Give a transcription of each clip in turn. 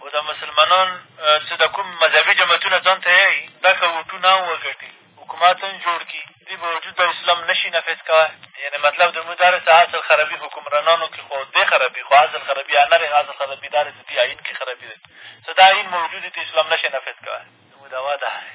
خو دا مسلمانان څه د کوم مذهبي جماعتونه ځان ته یایي دا که ووټونه هم وګټي حکومت هم جوړ کړي دوی به وجود دا اسلام نه شي نفظ کوی یعنې مطلب د موږ دا دی چې اصل خرابي حکمرانانو کښې خو دی خرابي خو اصل خرابي هغه نه دی اصل خرابي دا دی چې دوی ایین کښې خرابي دی څه دا ایین موجود دی چې اسلام نه شی نفظ کوی زموږ دعوا دا دی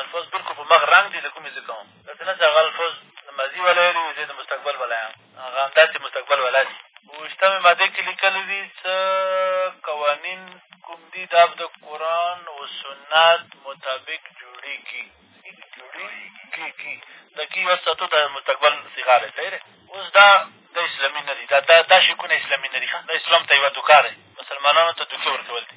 الفاظ بلکل په مغ رنګ دي له کومې زه کوم داسې نه چې هغه الفاظ د ماضي والا یې وي زه د مستقبل والا یم هغه همداسې مستقبل والا دي په ویشتمې مادې کښې لیکلي دي څه قوانین کوم دي دا د قرآن او سنت مطابق جوړېږي جوړېږي د کي یو ساتو د مستقبل صیغه دی صحیح دی اوس دا دا اسلامي نه دي دا دا شکونه اسلامي نه دي ښه دا اسلام ته یوه دوکه دی مسلمانانو ته دوکې ورکول دي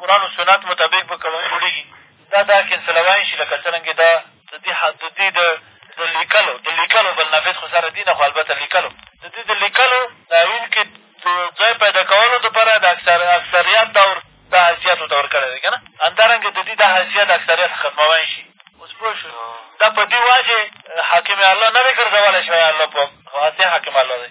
قرآن او سنت مطابق به کول جوړېږي دا دا کېنسلوای شي لکه څرنګې دا د دې د دې د د لیکلو د لیکلو بل نافظ خو سره دي نه خو البته لیکلو د دې د لیکلو د ایون کې د ځای پیدا کولو دپاره د اکثر اکثریت دور دا حیثیت ورته ورکړی دی که نه همدارنګه د دې دا حیثیت اکثریت ختموی شي اوس پوه شو دا په دې وجې حاکم الله نه دی ګرځولی شوی الله په حاکم الله دی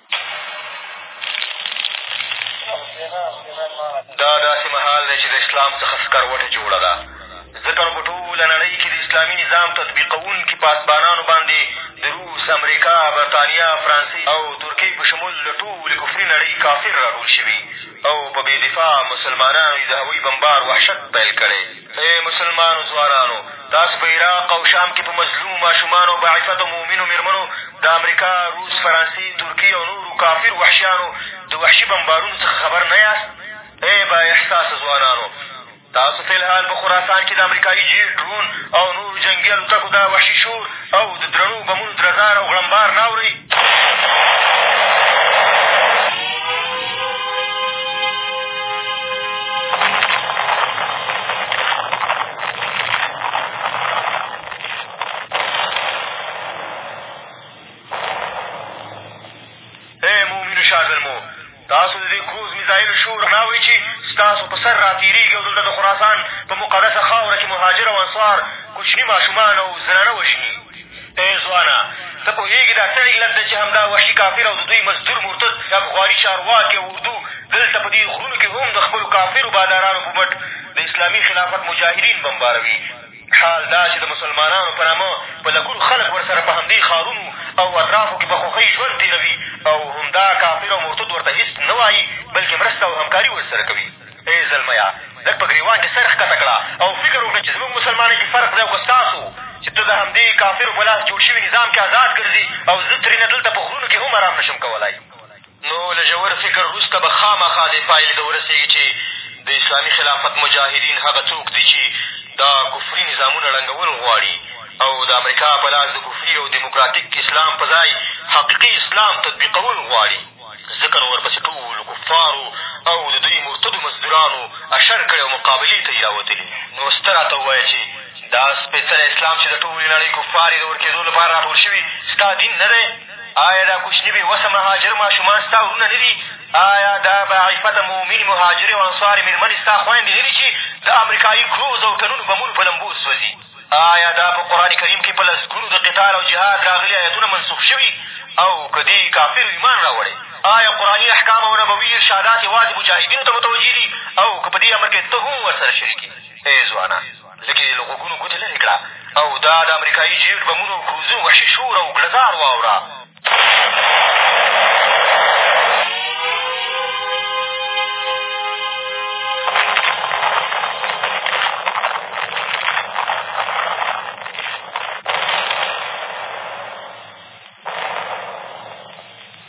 دا داسې مهال دی چې د اسلام څخه سکروټه جوړه ده ځکه نو په ټوله نړۍ کې د اسلامي نظام تطبیقوونکي په اسبانانو باندې د روس امریکا برطانیا فرانسې او ترکیې په شمول د ټولې کفري نړۍ کافر راټول شوي او په بې دفاع مسلمانانو یې د هغوی بمبار وحشت پیل کړی ای مسلمانو ځوانانو! تاسو په عراق او شام کې په مظلومو ماشومانو او باعفتو مؤمنو مېرمنو د امریکا، روس، فرانسې، ترکیې او نورو کافرو وحشیانو د وحشي بمبارونو څخه خبر نه یاست؟ ای با احساسه ځوانانو! تاسو فی الحال په خراسان کې د امریکایي جېټ، ډرون او نورو جنګي الوتکو دا وحشي شور او د درنو بمونو درزار او غړمبار نه اورئ؟ ای مؤمنو شازلمو! تاسو د دې کروز میزایلو شور نه اورئ چې ستاسو په سر را تېرېږي او دلته د خراسان په مقدسه خاوره کې مهاجر او انصار کوچني ماشومان او زنانه وژني؟ ای ځوانه! ته پوهېږې دا څه علت دی چې همدا وحشي کافر او د دوی مزدور مرتد د افغاني چارواکي او اردو دلته په دې غرونو کې هم د خپلو کافرو بادارانو په مټ د اسلامي خلافت مجاهدین بمباروي حال دا چې د مسلمانانو په نامه په لکونو خلک ورسره په همدې ښارونو او اطرافو کښې په خوښۍ ژوند تېروي او همدا کافر او مرتد ورته هېڅ نه وايي بلکې مرسته او همکاري ورسره کوي ای زلمیه لږ په ګرېوان کښې سر ښکته کړه او فکر وکړه چې زموږ مسلمانۍ کښې فرق دی او که ستاسو چې ته د همدې کافرو په لاس جوړ شوي نظام کښې ازاد ګرځې او زه ترېنه دلته په غرونو کښې هم ارام نه شم کولای نو له ژور فکر وروسته به خامخا دې پایلې ته ورسېږي چې د اسلامي خلافت مجاهدین هغه څوک دي چې دا کفري نظامونه ړنګول غواړي او د امریکا په لاس د کفري او دموکراتیک اسلام په ځای حقیقي اسلام تطبیقول غواړي ځکه نو ورپسې ټولو کفارو او د دوی مرتدو مزدورانو اشر کړی او مقابلې ته یې راوتلي نو اوس ته راته ووایه چې دا سپېڅلی اسلام چې د ټولې نړۍ کفار یې د ورکېدو لپاره راټول شوي ستا دین نه دی آیا دا کوچني بې وسه مهاجر ماشومان ستا وروڼه نه دي؟ آیا دا باعفته مؤمنې مهاجرې او انصارې مېرمنې ستا خویندې نه دي چې د امریکایي کروز او ټنونو بمونو په لمبو سوځي؟ آیا دا په قرآن کریم کې په لسګونو د قتال او جهاد راغلي ایتونه منسوخ شوي او که دې کافرو ایمان راوړی؟ آیا قرآني احکام او نبوي ارشادات یوازې مجاهدینو ته متوجه دي او که په دې امر کې ته هم ورسره شریک یې؟ ای ځوانه! لږې یې له غوږونو ګوتې لرې کړه او دا د امریکایي جیټ بمونو او کروزونو وحشي شور او ګړزار واوره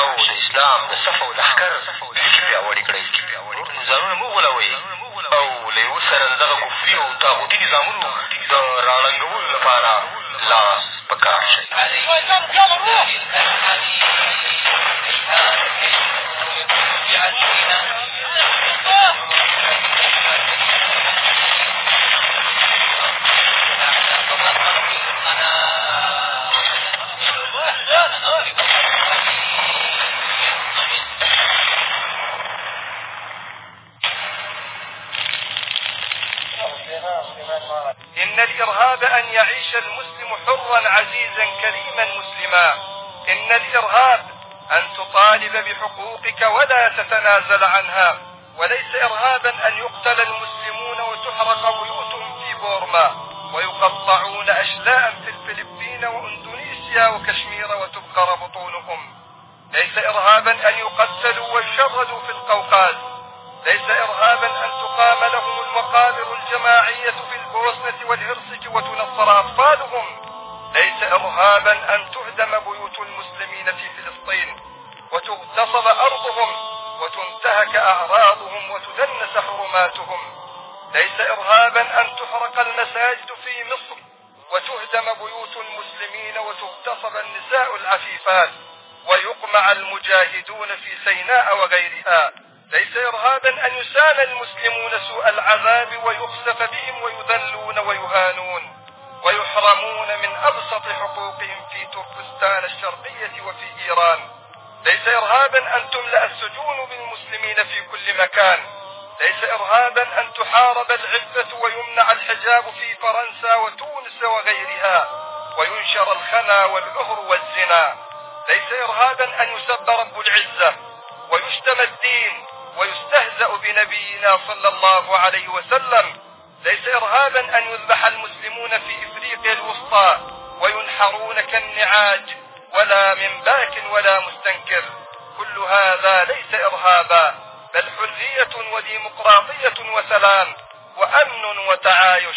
او د اسلام د صف او لښکر لیکې پیاوړې کړئ نور نو ځانونه مه غولوئ او له یوه سره د دغه کفري او طاغوتي نظامونو د راړنګولو لپاره لاس په کار شئ إن الإرهاب أن يعيش المسلم حرا عزيزا كريما مسلما إن الإرهاب أن تطالب بحقوقك ولا تتنازل عنها وليس إرهابا أن يقتل المسلمون وتحرق بيوتهم في بورما ويقطعون أشلاء في الفلبين وإندونيسيا وكشمير وتبقر بطونهم ليس إرهابا أن يقتلوا ويشردوا في القوقاز ليس إرهابا أن والوصلة والحرص وتنصر أطفالهم ليس إرهابا أن تهدم بيوت المسلمين في فلسطين وتغتصب أرضهم وتنتهك أعراضهم وتدنس حرماتهم ليس إرهابا أن تحرق المساجد في مصر وتهدم بيوت المسلمين وتغتصب النساء العفيفات ويقمع المجاهدون في سيناء وغيرها ليس إرهابا أن يسال المسلمون سوء العذاب ويخسف بهم ويذلون ويهانون ويحرمون من أبسط حقوقهم في تركستان الشرقية وفي إيران ليس إرهابا أن تملأ السجون بالمسلمين في كل مكان ليس إرهابا أن تحارب العفة ويمنع الحجاب في فرنسا وتونس وغيرها وينشر الخنا والأهر والزنا ليس إرهابا أن يسب رب العزة ويشتم الدين ويستهزأ بنبينا صلى الله عليه وسلم ليس إرهابا أن يذبح المسلمون في إفريقيا الوسطى وينحرون كالنعاج ولا من باك ولا مستنكر كل هذا ليس إرهابا بل حرية وديمقراطية وسلام وأمن وتعايش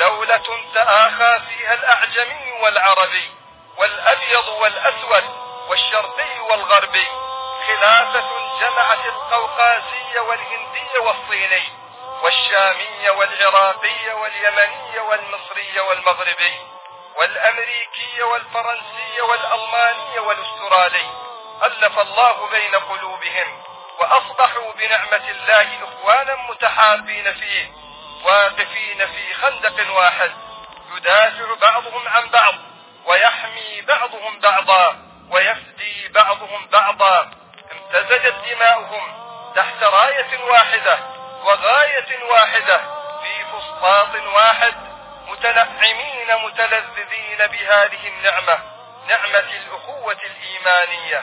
دولة تآخى فيها الأعجمي والعربي والأبيض والأسود والشرقي والغربي خلافة جمعت القوقازي والهندي والصيني والشامي والعراقي واليمني والمصري والمغربي والأمريكي والفرنسي والألماني والأسترالي ألف الله بين قلوبهم وأصبحوا بنعمة الله إخوانا متحابين فيه واقفين في خندق واحد يدافع بعضهم عن بعض ويحمي بعضهم بعضا ويفدي بعضهم بعضا امتزجت دماؤهم تحت راية واحدة وغاية واحدة في فسطاط واحد متنعمين متلذذين بهذه النعمة نعمة الأخوة الإيمانية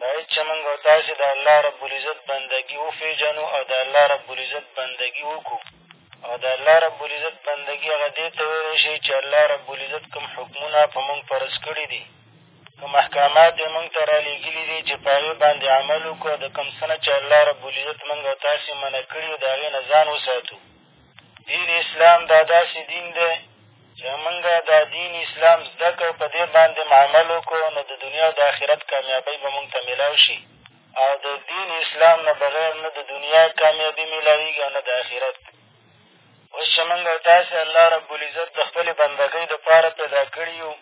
باید چې موږ او تاسې د الله رب العزت بندګي وپېژنو او د الله رب العزت بندګي وکړو او د الله رب العزت بندګي هغه دې ته ویلی شي چې الله رب العزت کوم حکمونه په موږ فرض کړي دي کوم احکامات یې موږ ته را لېږلي دي چې په هغې باندې عمل وکړو د کوم څه نه چې الله رب العزت موږ او تاسې منع کړي د هغې نه ځان وساتو دین اسلام دا داسې دین دی چې مونږه دا دین اسلام زده کړ په دې باندې عمل وکړو نو د دنیا او د آخرت کامیابۍ به مونږ ته میلاو شي او د دین اسلام نه بغیر نه د دنیا کامیابي میلاوېږي او نه د آخرت اوس چې مونږ او تاسې الله ربالعزت د خپلې بندګۍ دپاره پیدا کړي یو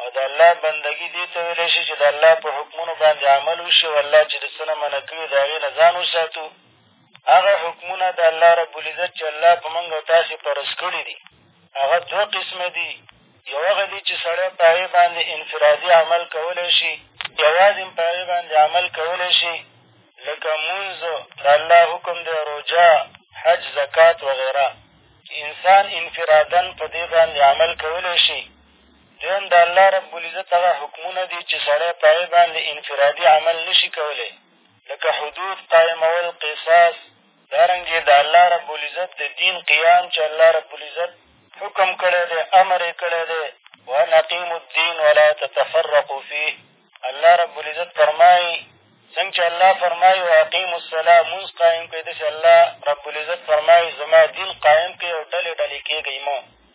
او د الله بندګي دې ته ویلی شي چې د الله په حکمونو باندې عمل وشي او الله چې د څه نه منع کړي د هغې نه ځان وساتو هغه حکمونه د الله ربالعزت چې الله په موږ او تاسې فرض کړي دي هغه دوه قسمه دي یو هغه دي چې سړی په هغې باندې انفرادي عمل کولی شي یوازې په هغې باندې عمل کولی شي لکه مونځ د الله حکم دی روژه حج زکات وغیره چې انسان انفرادا په دې باندې عمل کولی شي دویم د الله ربالعزت هغه حکمونه دي چې سړی په هغې باندې انفرادي عمل نه شي کولی لکه حدود قایمول، قصاص، دارنګې د الله رب العزت د دین قیام چې الله رب العزت حکم کړی دی، امر یې کړی دی، وان اقیموا الدین ولا تتفرقوا فیه الله رب العزت فرمایي څنګه چې الله فرمایي واقیموا الصلاه مونځ قایم کړئ داسې الله رب العزت فرمایي زما دین قایم کړئ او ډلې ډلې کېږئ مه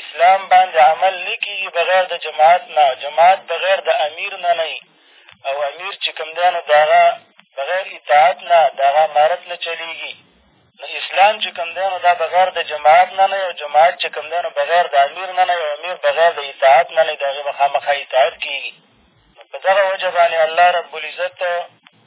اسلام باندې عمل نه کېږي بغیر د جماعت نه جماعت بغیر د امیر نه نه او امیر چې کوم دی نو د هغه بغیر اطاعت نه د هغه امارت نه چلېږي نو اسلام چې کوم دی نو دا بغیر د جماعت نه نه او جماعت چې کوم دی نو بغیر د امیر نه نه او امیر بغیر د اطاعت نه نه د هغې به خامخا اطاعت کېږي نو په دغه وجه باندې الله ربالعزت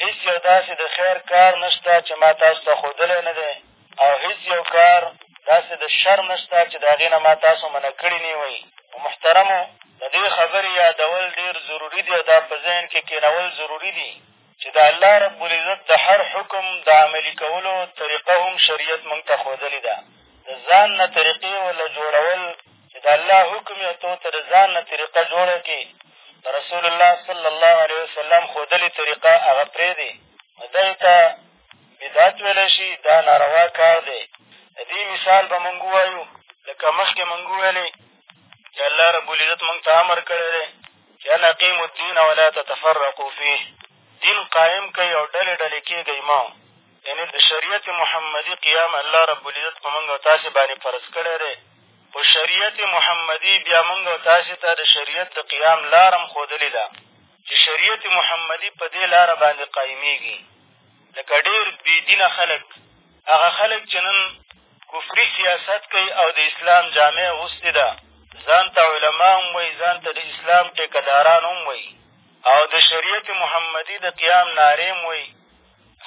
هېڅ یو داسې د خیر کار نه شته چې ما تاسو ته ښودلی نه دی او هېڅ یو کار داسې د شر نه شته چې د هغې نه ما تاسو منع کړي نه وئ نو محترمو د دې خبرې یادول ډېر ضروري دي او دا په ذهن کې کېنول ضروري دي چې د الله رب العزت د هر حکم د عملي کولو طریقه هم شریعت مونږ ته ښودلې ده د ځان نه طریقې ورله جوړول چې د الله حکم یې ته ته د ځان نه طریقه جوړه کړې د رسول الله صلی الله علیه وسلم ښودلې طریقه هغه پرېږدې نو دغې ته بدعت ویلی شي دا ناروا کار دی د دې مثال به مونږ ووایو لکه مخکې مونږ وویلې چې الله ربالعزت مونږ ته امر کړی دی چې ان اقیمو الدین ولا تتفرقو فیه دین قایم کوئ او ډلې ډلې کېږئ مه یعنې د شریعت محمدي قیام الله ربالعزت په مونږ او تاسې باندې فرض کړی دی په شریعت محمدي بیا موږ او تاسې ته د شریعت د قیام لاره هم ښودلې ده چې شریعت محمدي په دې لاره باندې قایمېږي لکه ډېر بېدینه خلک هغه خلک چې نن کفري سیاست کوي او د اسلام جامع اغوستې ده ځان ته علما هم وایي ځان ته د اسلام ټېکهداران هم وایي او د شریعت محمدي د قیام نارې هم وایي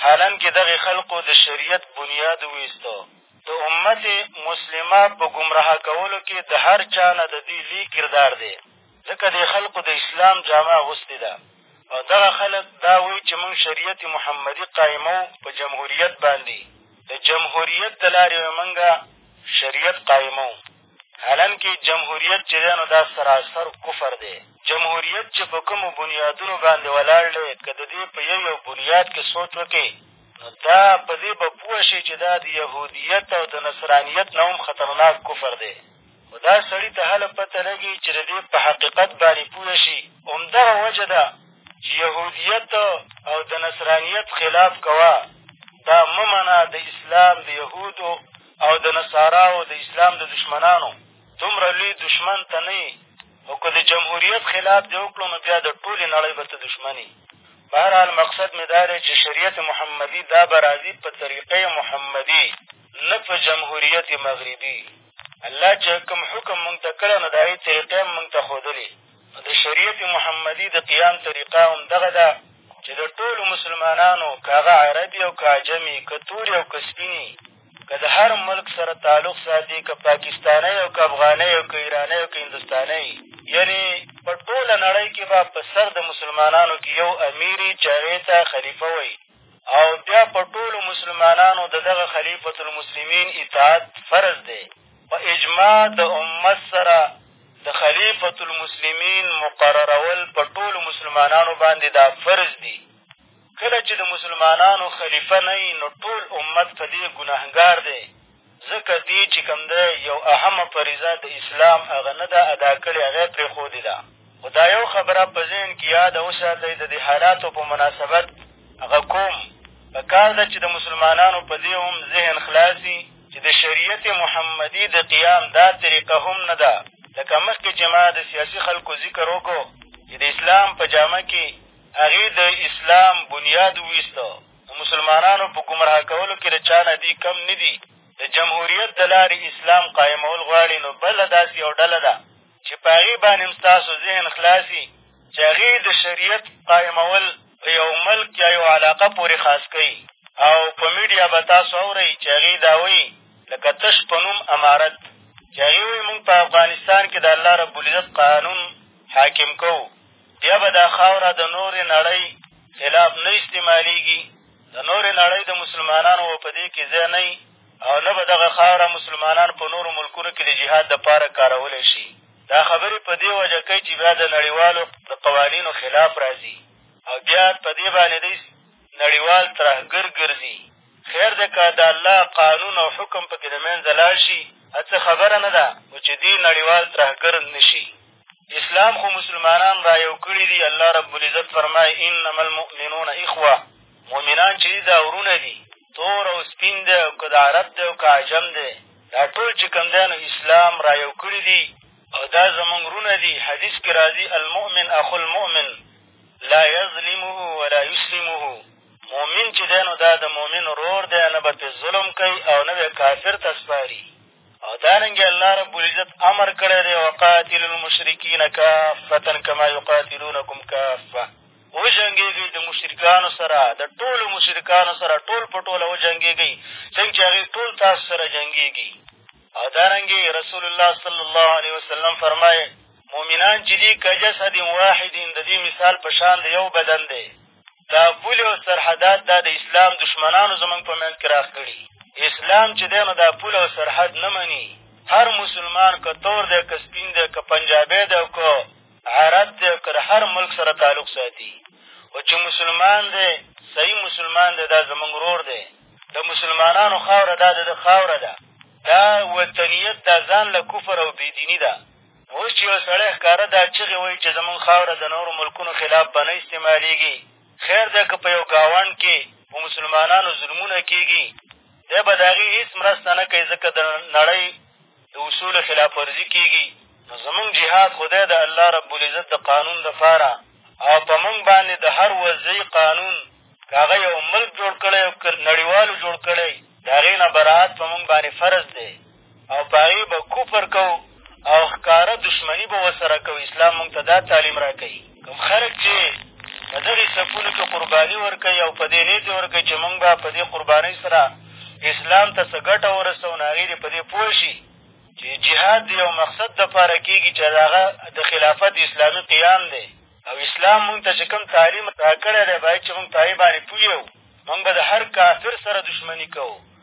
حالانکه دغې خلقو د شریعت بنیاد وویسته، د امت مسلمه په ګمراه کولو کې د هر چا نه د دوی لوی کردار دی، ځکه دې خلقو د اسلام جامه اغوستې ده او دغه خلق دا وایي چې موږ شریعت محمدي قایموو په جمهوریت باندې، د جمهوریت د لارې موږ شریعت قایموو. حالانکې جمهوریت چې دی نو دا سراسر کفر دی جمهوریت چې په کومو بنیادونو باندې ولاړ دی که د دې په یو یو بنیاد کې سوچ وکړې نو دا په دې به پوه شې چې دا د یهودیت او د نصرانیت نه هم خطرناک کفر دی خو دا سړي ته هله پته لګي چې د دې په حقیقت باندې پوه شي همدغه وجه ده چې یهودیت او د نصرانیت خلاف کوه دا مه منه د اسلام د یهودو او د نصاراو د اسلام د دښمنانو دومره لوی دښمن ته نه یې خو که د جمهوریت خلاف دې وکړو نو بیا د ټولې نړۍ به ته دښمن یې په هر حال مقصد مې دا دی چې شریعت محمدي دا به راځي په طریقې محمدي نه په جمهوریت مغربي الله چې کوم حکم مونږ ته کړی نو د هغې طریقه هم مونږ ته ښودلې نو د شریعت محمدي د قیام طریقه همدغه ده چې د ټولو مسلمانانو که هغه عرب وي او که عجم وي که تور او که سپین که د هر ملک سره تعلق ساتي که پاکستانی او که افغانی او که ایرانی او که هندوستانی یعنې په ټوله نړۍ کښې به په سر د مسلمانانو کښې یو امیر وي چې هغې ته خلیفه وایي او بیا په ټولو مسلمانانو د دغه خلیفة المسلمین اطاعت فرض دی په اجماع د امت سره د خلیفة المسلمین مقررول په ټولو مسلمانانو باندې دا فرض دي کله چې د مسلمانانو خلیفه نه یي نو ټول امت په دې ګنهګار دی ځکه دې چې کوم دی یو اهمه فریضه د اسلام هغه نه ده ادا کړې هغه یې پرېښودې ده خو دا یو خبره په ذهن کې یاده وساتئ د دې حالاتو په مناسبت هغه کوم په کار ده چې د مسلمانانو په دې هم ذهن خلاصي چې د شریعت محمدي د قیام دا طریقه هم نه ده لکه مخکې چې ما د سیاسي خلکو ذکر وکړو چې د اسلام په جامه کې هغې د اسلام بنیاد وویست، د مسلمانانو په ګمراه کولو کې له چا نه دي کم نه دي، د جمهوریت د لارې اسلام قایمول غواړي نو بله داسې یوه ډله ده چې په هغې باندې هم ستاسو ذهن خلاص وي چې هغې د شریعت قایمول په یو ملک یا یو علاقه پورې خاص کوي او په میډیا به تاسو اورئ چې هغې دا وایي لکه تش په نوم امارت چې هغې وایي مونږ په افغانستان کې د الله ربالعزت قانون حاکم کوو بیا به دا خاوره د نورې نړۍ خلاف نه استعمالېږي د نورې نړۍ د مسلمانانو به په دې کې ځای نه او نه به دغه خاوره مسلمانان په نورو ملکونو کې د جهاد دپاره کارولی شي دا خبرې په دې وجه کوي چې بیا د نړیوالو د قوانینو خلاف راځي او بیا په دې باندې دی نړیوال ترهګر ګرځي خیر دی که د الله قانون او حکم په کې د منځه لاړ شي هڅه خبره نه ده خو چې دې نړیوال ترهګر نه شي اسلام خو مسلمانان را یو کړي دي الله رب العزت فرمایي انما المؤمنون اخوه مؤمنان چې دي دا ورونه دي تور او سپین دی او که د عرب دی او که عجم دی دا ټول چې کوم دی نو اسلام را یو کړي دي او دا زمونږ رونه دي حدیث کې راځي المؤمن اخو المؤمن لا یظلمه ولا یسلمه مؤمن چې دی نو دا د مؤمن ورور دی نه به پرې ظلم کوي او نه به کافر ته سپاري او دارنګې الله رب العزت امر کړی دی وقاتل المشرکین کافتا کما یقاتلونکم کافه وجنګېږئ د مشرکانو سره د ټولو مشرکانو سره ټول په ټوله وجنګېږئ څنګه چې هغوی ټول تاسو سره جنګېږي او دارنګې رسول الله صلی الله علیه وسلم فرمایي مؤمنان چې دي که جسد واحد د دې مثال په شان د یو بدن دی دا پولې او سرحدات دا د اسلام دښمنانو زموږ په منځ کښې را کړي اسلام چې دی نو دا پوله او سرحد نه مني هر مسلمان که تور دی که سپین دی که پنجابی دی او که عرب دی که د هر ملک سره تعلق ساتي خو چې مسلمان دی صحیح مسلمان دی دا زموږ ورور دی د مسلمانانو خاوره دا د ده خاوره ده دا وطنیت دا ځان له کفر او بېدیني ده اوس چې یو سړی ښکاره دا چغې وهي چې زموږ خاوره د نورو ملکونو خلاف به نه استعمالېږي، خیر دی که په یو ګاونډ کې په مسلمانانو ظلمونه کېږي، دی به د هغې هېڅ مرسته نه کوي، ځکه د نړۍ د اصولو خلاف ورزي کېږي. نو زموږ جهاد خو دی د الله رب العزت د قانون لپاره او په موږ باندې د هر وضعي قانون که هغه یو ملک جوړ کړی او که نړیوالو جوړ کړی د هغې نه براعت په موږ باندې فرض دی. او په هغې به کفر کوو او ښکاره دښمني به ورسره کوو اسلام مونږ ته دا تعلیم را کوي کوم خلک چې په دغې صفونو کښې قرباني ورکوي او په دې نیت یې ورکوي چې مونږ به په دې قربانۍ سره اسلام ته څه ګټه ورسوو نو هغې دې په دې پوه شي چې جهاد د یو مقصد دپاره کېږي چې هغه د خلافت اسلامي قیام دی او اسلام مونږ ته چې کوم تعلیم را کړی دی باید چې مونږ په هغې باندې پوه یو مونږ به د هر کافر سره دښمني کوو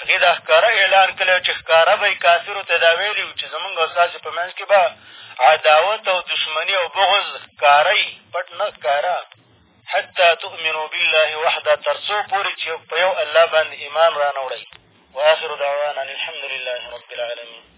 هغې دا ښکاره اعلان کړی چې ښکاره به یې کافرو ته دا ویلي وو چې زمونږ او ستاسې په منځ کښې به عداوت او دشمني او بغض ښکاره یي پټ نه ښکاره حتی تؤمنو بالله وحده تر څو پورې چې په یو الله باندې ایمان رانه وړئ واخر دعوانا الحمدلله رب العالمین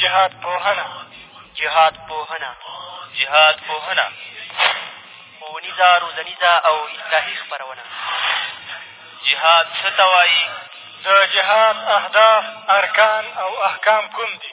جهاد پوهنه جهاد پوهنه جهاد پوهنه ښوونیزه روزنیزه او اصلاحي خپرونه جهاد څه ته وایي د جهاد اهداف ارکان او احکام کوم دي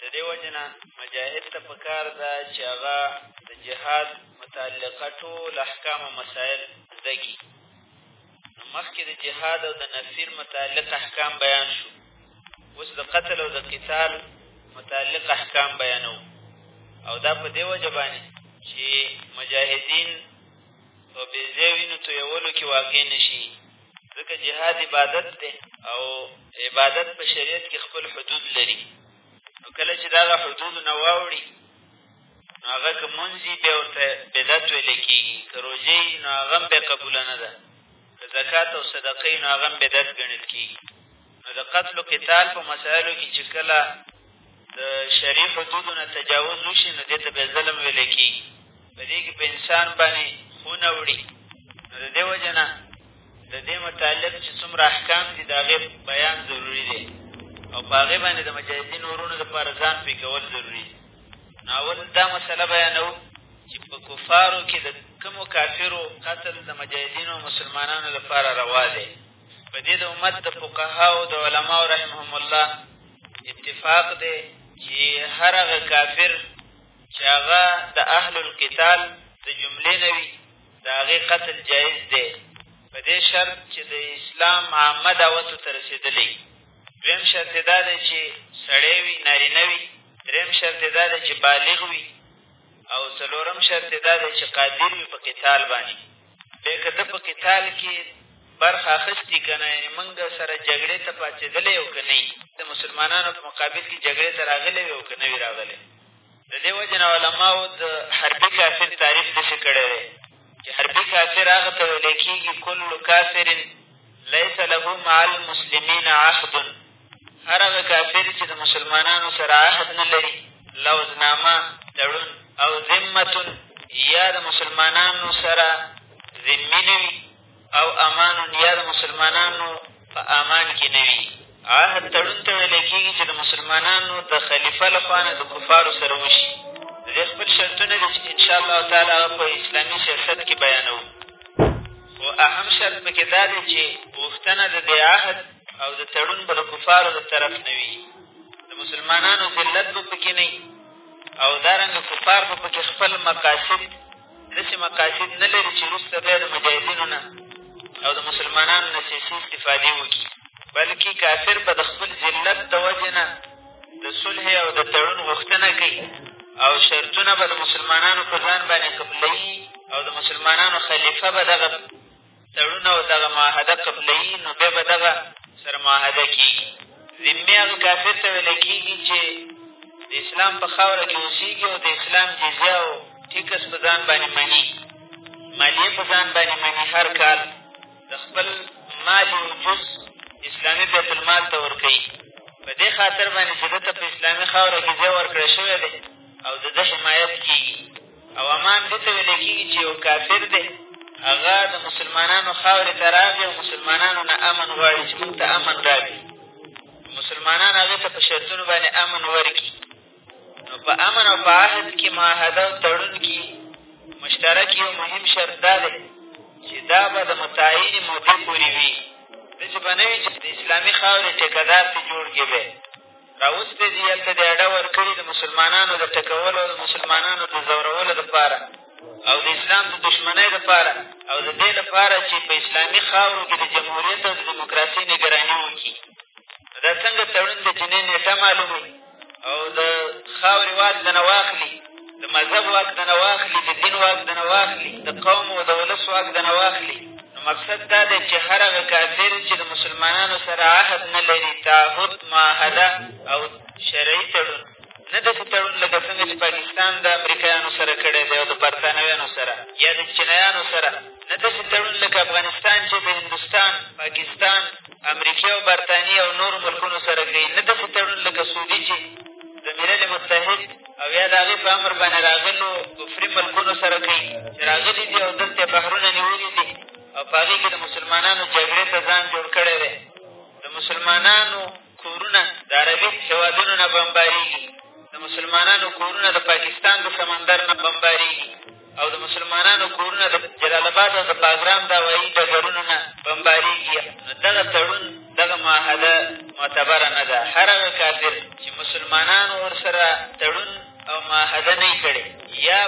د دې وجه نه مجاهد ته په کار ده چې هغه د جهاد متعلقه ټول احکام او مسایل زده کړي نو مخکې د جهاد او د نفیر متعلق احکام بیان شو اوس د قتل او د قتال متعلق احکام بیانو او دا په دې وجه باندې چې مجاهدین په بېځای وینو تویولو کې واقع نه شي ځکه جهاد عبادت دی او عبادت په شریعت کې خپل حدود لري نو کله چې دغه حدودو نه واوړي نو هغه که مونځ وي بیا ورته بدعت ویلی کېږي که روژه وي نو هغه هم بیا قبوله نه ده که زکات او صدقه وي نو هغه هم بدعت ګڼل کېږي نو د قتل و قتال په مسایلو کې چې کله د شرعي حدودو نه تجاوز وشي نو دې ته بیا ظلم ویلی کېږي په دې کې په انسان باندې خونه وړي نو د دې وجه نه د دې متعلق چې څومره احکام دي د هغې بیان ضروري دی او په هغې باندې د مجاهدینو ورونو لپاره ځان پوه کول ضروري دي نو اول دا مسله بیانوو چې په کفارو کې د کومو کافرو قتل د مجاهدینو مسلمانانو لپاره روا دی په دې د امت د فقهاو د علماو رحمهم الله اتفاق دی چې هر هغه کافر چې هغه د اهل القتال د جملې نه وي د هغې قتل جایز دی په دې شرط چې د اسلام عامه دعوتو ته رسېدلی دویم شرط یې دا دی چې سړی وي نارینه وي درېیم شرط یې دا دی چې بالغ وي او څلورم شرط یې دا دی چې قادر وي په قتال باندې بیا که ته په قتال کې برخه اخېستي که نه یعنې مونږ سره جګړې ته پاڅېدلی او که نه یي د مسلمانانو په مقابل کې جګړې ته راغلی وي او که نه وي راغلی د دې وجې نه علماو د حربي کافر تعریف داسې کړی دی چې حربي کافر هغه ته ویلی کېږي کل کافر لیس له مع المسلمین عهد هر هغه کافر چې د مسلمانانو سره عهد نه لري لوزنامه تړون او ذمتون یا د مسلمانانو سره ذمي نه وي او امانون یا د مسلمانانو په امان کې نه وي عهد تړون ته ویلی کېږي چې د مسلمانانو د خلیفه له خوا نه د کفارو سره وشي د دې خپل شرطونه دي چې انشاءالله تعالی هغه په اسلامي سیاست کې بیانوو خو اهم شرط پکې دا دی چې غوښتنه د دې عهد او د تړون به د کفارو د طرف نه وي د مسلمانانو ذلت به پکې نه وي او دارنګه کفار به پکې خپل مقاصد داسې مقاصد نه لري چې وروسته بیا د مجاهدینو نه او د مسلمانانو نه سیاسي استفادې وکړي بلکې کافر به د خپل ذلت د وجې نه د صلح او د تړون غوښتنه کوي او شرطونه به د مسلمانانو په ځان باندې قبلوي او د مسلمانانو خلیفه به دغه تړونه او دغه معاهده قبلوي نو بیا به دغه سره معاهده کېږي ذمې هغه کافر ته ویل کېږي چې د اسلام په خاوره کې اوسېږي او د اسلام جزیه او ټیکس په ځان باندې مني مالیه په ځان باندې مني هر کال د خپل مال یو جز اسلامي بیت المال ته ورکوي په دې خاطر باندې چې ده ته په اسلامي خاوره کې ځای ورکړی شوی دی او د ده حمایت کېږي او امان دې ته ویلی کېږي چې یو کافر دی هغه د مسلمانانو خاورې ته راغی او مسلمانانو نه امن غواړي چې مونږ ته امن راکړي مسلمانان هغې ته په شرطونو باندې امن ورکړي نو په امن او په عهد کې معاهده او تړون کې مشترک یو مهم شرط دا دی چې دا به د متعینې مودې پورې وي داسې به نه وي چې د اسلامي خاورې ټېکهدار پرې جوړ کېدی راوستي دي، هلته دې اډه ورکړې د مسلمانانو د ټکولو او د مسلمانانو د ځورولو دپاره او د اسلام د دښمنۍ دپاره او د دې لپاره چې په اسلامي خاورو کې د جمهوریت او د دیموکراسۍ نګراني وکړي دا څنګه تړون د جنې نېټه معلوموي او د خاورې واک ځنه واخلي د مذهب واک د نه واخلي د دین واک د نه واخلي د قوم او د ولس واک د نه واخلي نو مقصد دا دی چې هر هغه کافر چې د مسلمانانو سره عهد نه لري تعهد معاهده او شرعي تړون نه داسې تړون لکه څنګه چې پاکستان د امریکایانو سره کړی دی او د برطانویانو سره یا د چینایانو سره نه داسې تړون لکه افغانستان چې د هندوستان پاکستان امریکې او برطانیې او نورو ملکونو سره کوي نه داسې تړون لکه سعودي چې د ملل متحد او یا د هغې په امر باندې راغلو کفري ملکونو سره کوي چې راغلي دي او دلته یې بحرونه نیولي دي او په هغې کښې د مسلمانانو جګړې ته ځان جوړ کړی دی د مسلمانانو کورونه د عربي هېوادونو نه بمبارېږي د مسلمانانو کورونه د پاکستان د سمندر نه بمبارېږي او د مسلمانانو کورونه د جلال اباد او د باګرام د هوایي ډګرونو نه بمبارېږي نو دغه تړون دغه معاهده معتبره نه ده هر هغه کافر چې مسلمانانو ورسره تړون او معاهده نه کړې یا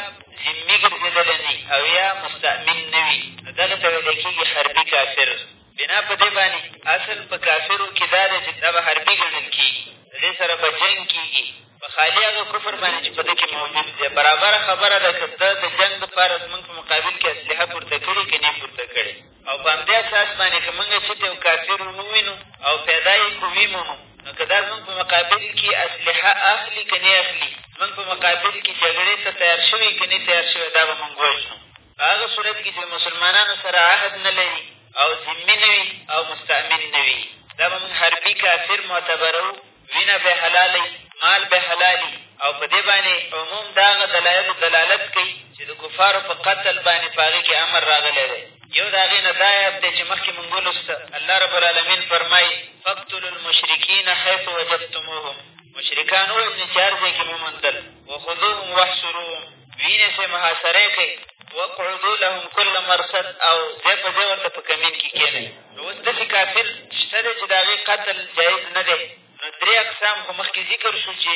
ذمي ګرځېدلی نه او یا مستأمن نه وي نو دغه ته ویلی کېږي حربي کافر بنا په دې باندې اصل په کافرو کښې دا دی چې دا به حربي ګڼل کېږي د دې سره به جنګ کېږي په خالي هغه کفر باندې چې په ده کښې موجود دی برابره خبره ده که ده د جنګ دپاره زمونږ په مقابل کښې اسلحه پورته کړې که نه پورته کړې او په همدې اساس باندې که مونږ چې ته یو کافر ووینو او پیدا یې کو ومومو نو که دا زمونږ په مقابل کښې اسلحه اخلي که نه اخلي زمونږ په مقابل کښې جګړې ته تیار شوی که نه تیار شوی دا به مونږ وژنو په هغه صورت کښې چې د مسلمانانو سره عهد نه لري او ذمي نه وي او مستأمن نه وي دا به مونږ حربي کافر معتبرو وینه به حلالوي مال به حلالي او په دې باندې عموم د هغه دلایلو دلالت کوي چې د کفارو په قتل باندې په هغې کښې امر راغلی دی یو د هغې نه دا یاد دی چې مخکې مونږ ولوسته الله رب العالمین فرمایي فقتلو المشرکین حیث وجدتموهم مشرکان ووژني چې هر ځای کښې مو موندل وخذوهم واحصروهم وینې سې محاصره کړئ وقعدو لهم کل مرصد او ځای په ځای ورته په کمین کښې کښېنئ نو اوس داسې کافر شته دی چې د هغې قتل جایز نه دی نو درې اقسام خو مخکې ذکر شو چې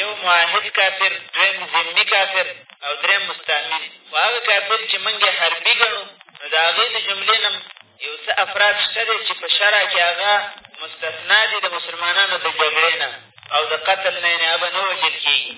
یو معاهد کافر دویم ذمي کافر او دریم مستعمل خو هغه کافر چې موږ یې حربي ګڼو نو د هغې د جملې نه یو څه افراد شته دی چې په شرع کښې هغه مستثنا دي د مسلمانانو د جګړې نه او د قتل نه یې به نه وژل کېږي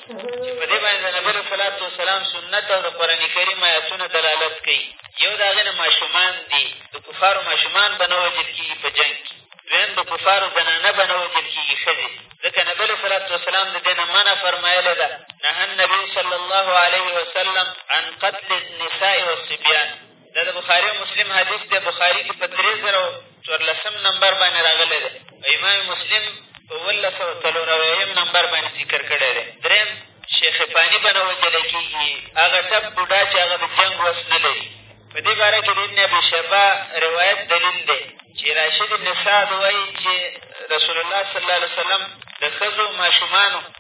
چې په دې باندې د نبي علیه صلات وسلام سنت او د قرآن کریم ایتونه دلالت کوي یو د هغې نه ماشومان دي د کفارو ماشومان به نه وژل کېږي په جنګ کښې دویم د کفارو زنانه به نه وژل کېږي ښځې ځکه نبي علیه صلات وسلام د دې نه منع فرمایلې ده نهه النبي صلی الله علیه وسلم عن قتل النساء والصبیان دا د بخاري او مسلم حدیث دی بخاري کښې په درې زره او څوارلسم نمبر باندې راغلی دی او امام مسلم په اوولس سوه څلور اویایم نمبر باندې ذکر کړی دی درېیم شیخ فاني به نه وژلی کېږي هغه ټپ بوډا چې هغه د جنګ وس نه لري په دې باره کښې د ابن ابي شیبه روایت دلیل دی چې راشد ابن سعد وایي چې رسول الله صلی الله علیه وسلم د ښځو ماشومانو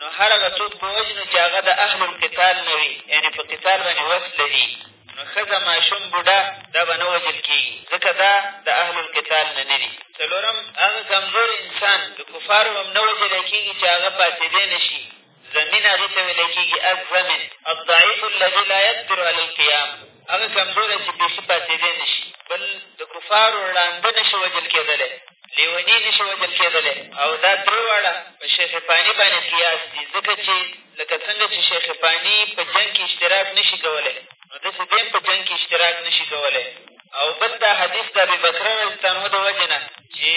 نو هر هغه څوک به وژنو چې هغه د اهل القتال نه وي یعنې په قتال باندې وس لري نو ښځه ماشوم بوډا دا به نه وژل کېږي ځکه دا د اهل القتال نه نه دي څلورم هغه کمزور انسان د کفارو هم نه وژل کېږي چې هغه پاڅېدی نه شي زمین هغې ته ویلی کېږي الزمن الضعیف الذي لا یقدر علی القیام هغه کمزوری چې بېخي پاڅېدی نه شي بل د کفارو ړانده نه شي وژل کېدلی لیونی نه شي وژل کېدلی او دا درې واړه په شیخ فاني باندې قیاس دي ځکه چې لکه څنګه چې شیخ فاني په جنګ کې اشتراک نه شي کولی نو داسې دی هم په جنګ کې اشتراک نه شي کولی او بل دا حدیث د ابي بکر رضیالله عنه د وجې نه چې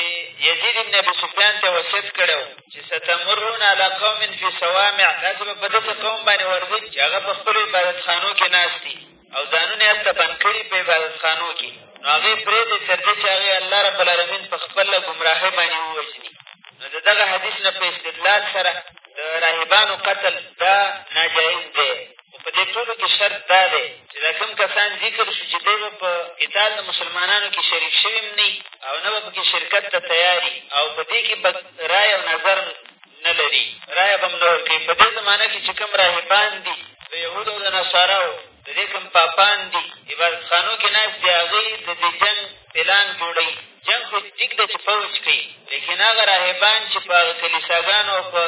یزید ابن ابي سفیان ته وصیت کړی چې ستمرون علی قوم فی صوامع تاسې به په داسې قوم باندې ورځئ چې هغه په خپلو عبادتخانو کښې ناست دي او ځانونه یې هلته بند کړي په عبادتخانو کښې نو هغې پرېږدئ تر دې چې هغې الله رب العالمین په خپله ګمراهۍ باندې ووژني نو د دغه حدیث نه په استدلال سره د راهبانو قتل دا ناجایز دی خو په دې ټولو کښې شرط دا دی چې دا کوم کسان ذکر شو چې دی به په قتال د مسلمانانو کښې شریک شوي هم نه او نه به په کښې شرکت ته تیار او په دې کښې به رای او نظر نه لري رایه به هم نه ورکوي په دې زمانه کښې چې کوم راهبان دي د یهودو او د نصاراو د دې کوم پاپان دي عبادتخانو کښې ناست دي هغوی د دې جنګ پلان جوړوي جنګ خو ټیک ده چې فوج کوي لیکن هغه راهبان چې په هغه کلیساګانو او په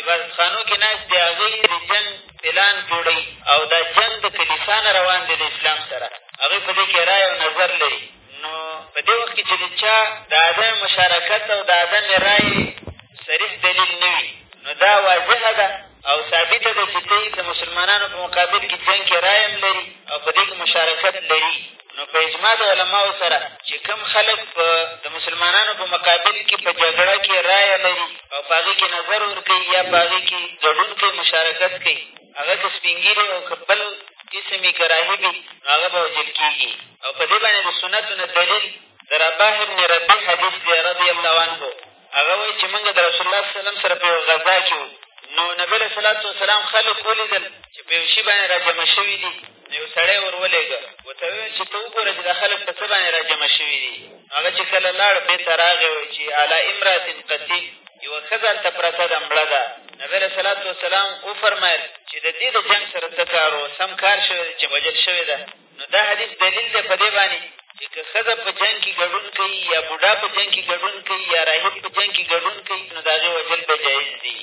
عبادتخانو کښې ناست دی هغوی د جنګ پلان جوړوي او دا جنګ د کلیسا نه روان دی د اسلام سره هغوی په دې کښې رای او نظر لري نو په دې وخت کښې چې د چا د عدم مشارکت او د عدم رای صریح دلیل نه وي نو دا واضحه ده او ثابته ده چې دی د مسلمانانو په مقابل کښې جنګ کښې رای هم لري او په دې کښې مشارکت لري نو په اجماع د علماو سره چې کوم خلک په د مسلمانانو په مقابل کې په جګړه کې رایه لري او په هغې کې نظر ورکوي یا په هغې کې ګډون کوي مشارکت کوي هغه که سپین ږیری او که بل قسم یې که راهب وي نو هغه به وژل کېږي او په دې باندې د سنتو نه دلیل د رباح بن ربیع حدیث دی رضی الله عنه هغه وایي چې مونږ د رسول الله صلی الله سره په یوه غذا کښې وو نو نبي علیه صلات وسلام خلق ولیدل چې په یو شي باندې راجمع شوي دي نو یو سړی ور ولېږه ورته وویل چې ته وګوره چې دا خلک په څه باندې راجمع شوي دي هغه چې کله لاړ بېرته راغی وایي چې علی امرات قتیل یوه ښځه هلته پرته ده مړه ده نبي علیه صلات وسلام وفرمایل چې د دې د جنګ سره څه کار و سم کار شوی دی چې وژل شوې ده نو دا حدیث دلیل دی په دې باندې چې که ښځه په جنګ کښې ګډون کوي یا بوډا په جنګ کښې ګډون کوي یا راهب په جنګ کښې ګډون کوي نو د هغې وژل به جایز دي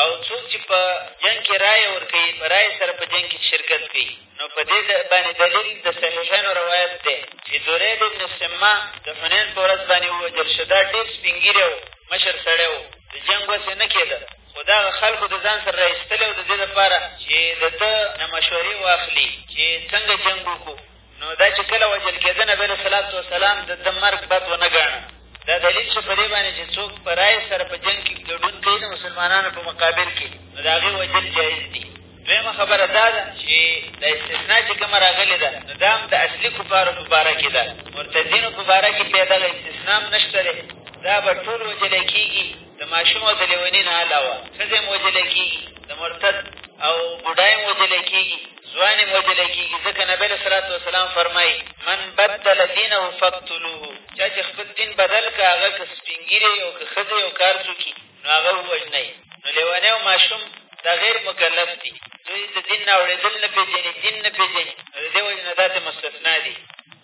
او څوک چې په جنګ کښې رایه ورکوي په رایې سره په جنګ کښې شرکت کوي نو په دې باندې دلیل د صحیحینو روایت دی چې درید ابن سمه د حنین په ورځ باندې ووژل شو دا ډېر سپین ږیری و مشر سړی و د جنګ وسې نه کېده خو د هغه خلکو د ځان سره را ایستلی او د دې لپاره چې د ده نه مشورې واخلي چې څنګه جنګ وکړو نو دا چې کله وژل کېده نبي علیه صلات وسلام د ده مرګ بد ونه ګاڼه دا دلیل شو په دې باندې چې څوک په رایې سره په جنګ کښې ګډون کوي د مسلمانانو په مقابل کښې نو د هغې وژل جایز دي دویمه خبره دا ده چې د استثنا چې کومه راغلې ده نو دا هم د اصلي کفارو په باره کښې ده مرتدینو په باره کښې بیا دغه استثنا هم نه شته دی دا به ټول وژلی کېږي د ماشوم او د لېوني نه علاوه ښځې هم وژل کېږي د مرتد او بوډا هم وژل کېږي ځوان هم وژل کېږي ځکه نبي علیه صلات وسلام فرمایي من بدل دینه فقتلوه چا چې خپل دین بدل که هغه که سپینګیری او که ښځې او کار څوک نو هغه ووژنئ نو لېونی او ماشوم دا غیر مکلف دي دوی د دین نه اورېدل نه پېژني دین نه پېژني نو د دې وجې نه دا ته مستثنا دي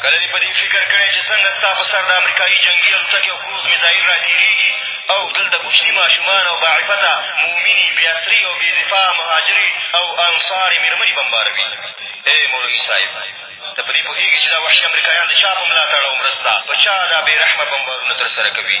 کله دې په دې فکر کړی چې څنګه ستا په سر د امریکایي جنګي الوتکې او کروز میزایل را تېرېږي او دلته کوچني ماشومان او باعفته مؤمنې بېعصري او بې دفاع مهاجرې او انصارې مېرمنې بمباروي ای مولوي صاحب ته په دې پوهېږي چې دا وحشي امریکایان د چا په ملاتړ او مرسته په چا دا بې رحمه بمبارونه ترسره کوي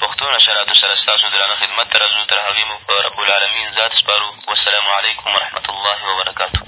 پښتو نشراتو سره ستاسو درانه خدمت ته راځو، تر هغې مو په رب العالمين ذات سپارو، والسلام عليکم ورحمة الله وبرکاته.